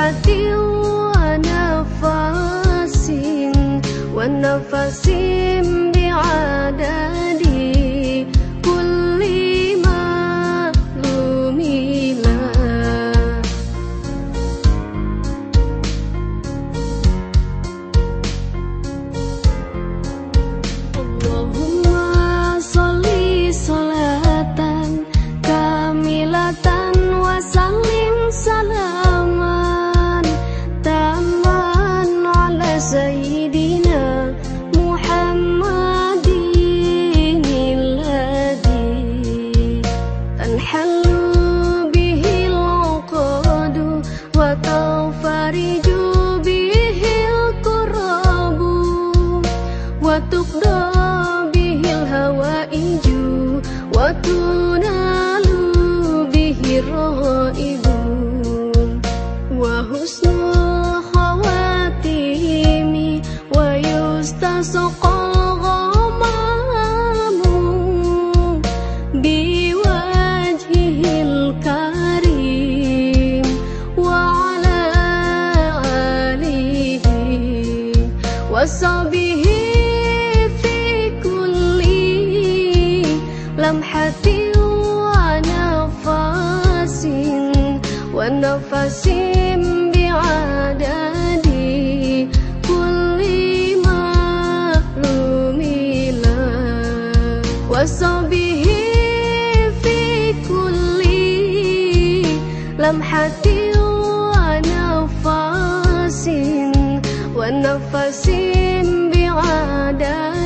لمحة ونفس ونفس بعدد وصحبه في كل لمحة ونفس ونفس لمحة ونفس ونفس بعدد